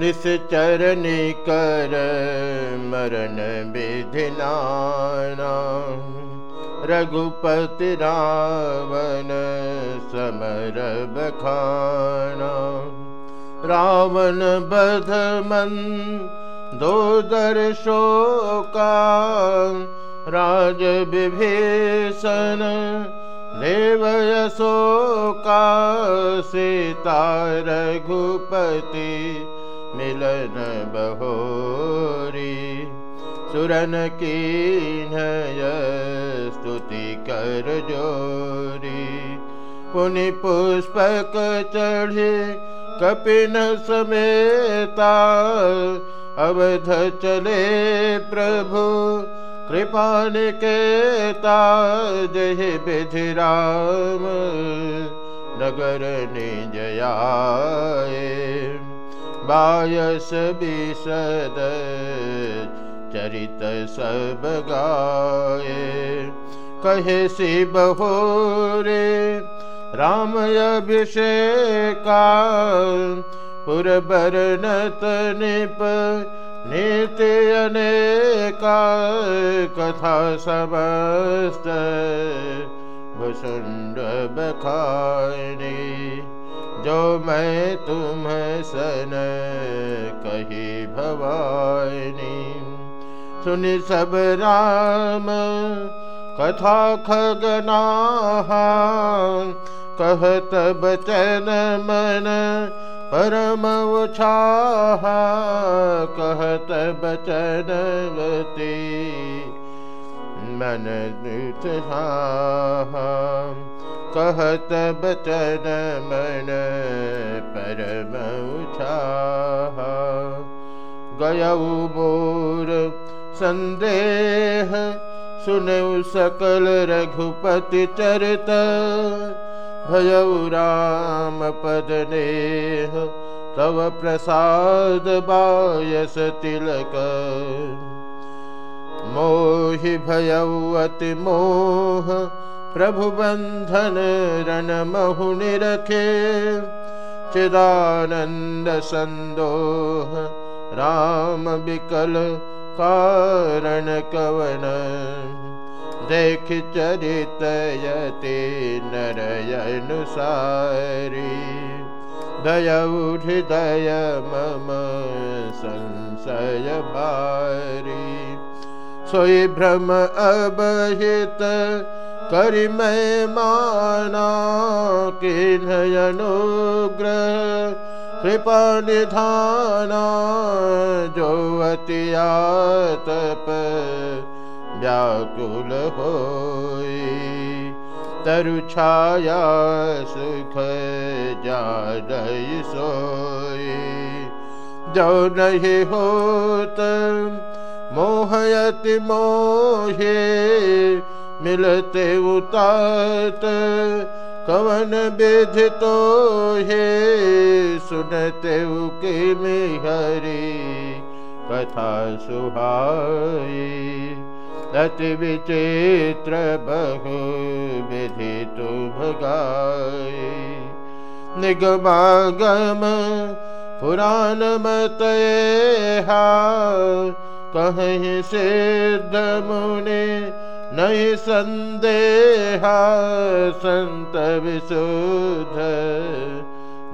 निश्चरणी कर मरण विधिनाना रघुपति रावण समर बखाना रावण बध मन दो दर्शोका राज विभीषण देव यशोका सीता रघुपति मिलन बहोरी। सुरन की स्तुति कर जोरी। पुनि पुष्पक चढ़े कपिन समेता। अवध चले प्रभु कृपान केता जय विधि राम, नगर निजयाए। बायस विशद चरित सब गाए कहे सी बहोरे राम अभिषेका पुरबर निप नीति अनेका कथा समस्त भुसुंड बखानी जो मैं तुम सन कही भवानी। सुनि सब राम, कथा खगना कहत बचन मन परम उछाह कहत बचनवती मन कहत बचन मन परम गयऊ मोर संदेह सुनऊ सकल रघुपति चरित। भयऊ राम पद नेह तव प्रसाद बायस तिलक। मोहि भयऊ अति मोह प्रभुबन्धन निरखे चिदानन्द सन्दोह राम विकल कारण कवन देख चरितयते नरयनुसारी। दयउहृदय मम संशय भारी। सोई भ्रम अबहित करि मैं माना किन्हयनुग्रह कृपा निधाना जो अतियातप व्याकुल हो तरु छाया सुख जादय सोई। जो नहीं होत मोहयति मोहे मिलते उतात, कवन विधि तो हे, सुनते उकिमि हरि कथा सुहाई। अति विचित्र बहु विधि तु भगाई। निगमागम पुराण मत कहीं सिद्ध मुनि नहीं संदेहा संत विशुद्ध,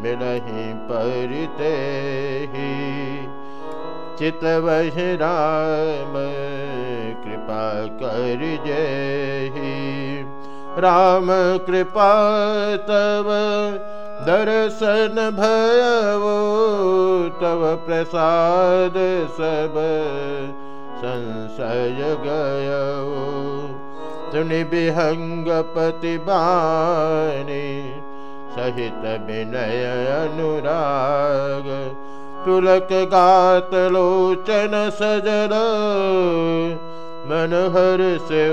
मिलही परिते ही। चित राम, कृपा कर जय राम कृपा तब दर्शन भयो तव प्रसाद सब संशय गय सुनि विहंगपति बानी सहित विनय अनुराग तुलक गात लोचन सजल मनहर से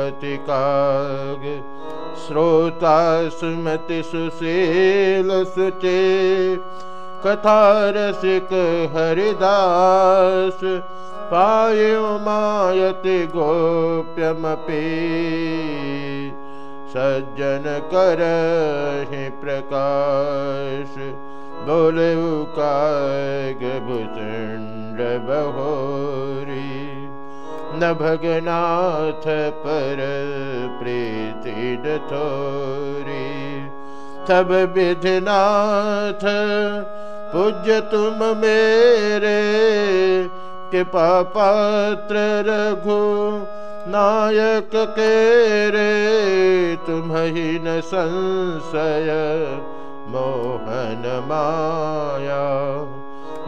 अति काग श्रोता सुमति सुशील सुचे कथा रसिक हरिदास, पायो मायति गोप्यमपि सज्जन कर प्रकाश, बोले काग भुचंड बहोरी। न भगनाथ पर प्रीति न थोरी। सब विधिनाथ पूज्य तुम मेरे कृपा पात्र रघु नायक के रे तुम ही न संशय मोहन माया,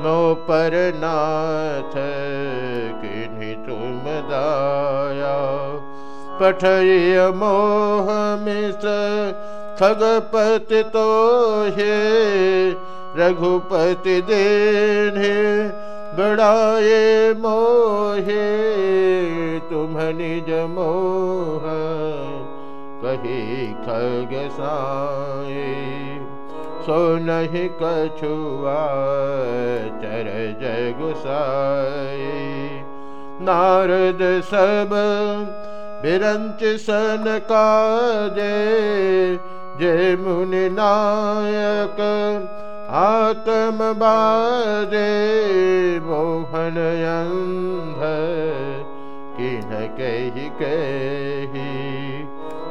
नो पर नाथ किन्हीं तुम दाया। पठय मोह मिस खगपति तो हे रघुपति देने बड़ाए मोहे, तुम निज मोह, कही खग साए। सो नहीं कछुआ चर जय गुसाए नारद सब बिरंच सन का जे जय मुनि नायक आत्म बारे मोहन अंध किन कही कही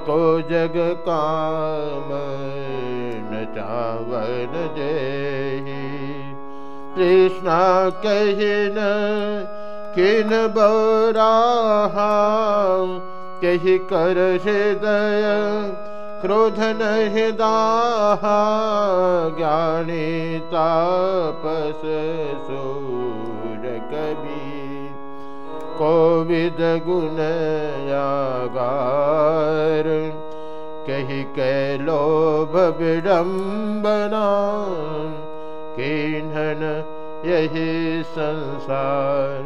को जग काम न चावन जही कृष्णा कहिन किन बोराहा कही कर हृदय क्रोधन दाहा ज्ञानी तापस सूर कवि। कोविद गुण यागार, कही कै लोभ विडम्बना किन्हन यही संसार,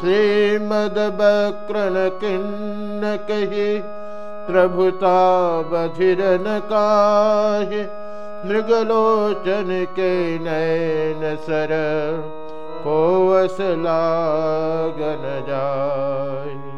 श्रीमद बक्रन किन्न कही, प्रभुता बधिरन काहे। मृगलोचन के नैन सर को लागन जाय